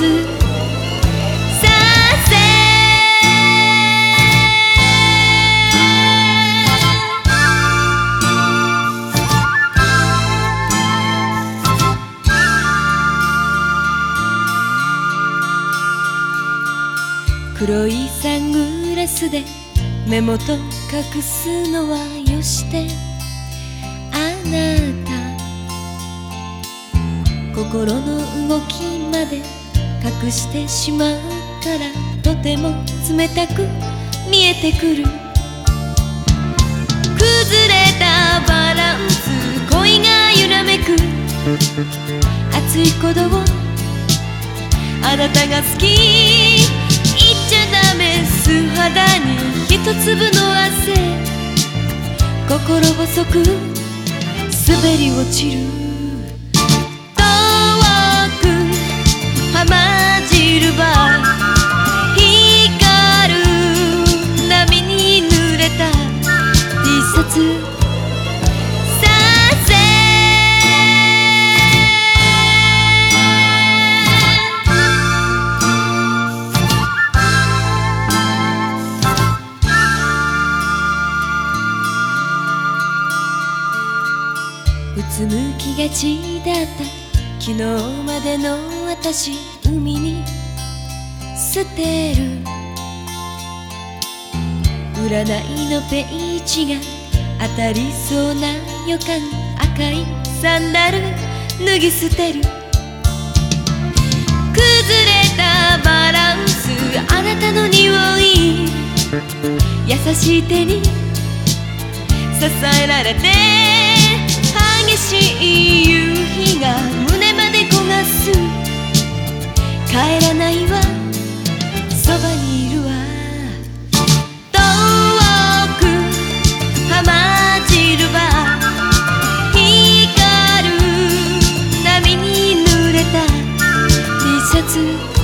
察させ黒いサングラスで目元隠すのはよして。あなた。心の動きまで隠してしまうからとても冷たく見えてくる。崩れたバランス恋が揺らめく。熱い鼓動あなたが好き。言っちゃダメ素肌に一粒の汗。心細く滑り落ちる。つむきがちだった。昨日までの私海に捨てる。占いのページが当たりそうな予感。赤いサンダル脱ぎ捨てる。崩れたバランスあなたの匂い。優しい手に支えられて。しい夕日が胸まで焦がす。帰らないわ。そばにいるわ。遠く浜汁は。光る波に濡れた。T シャツ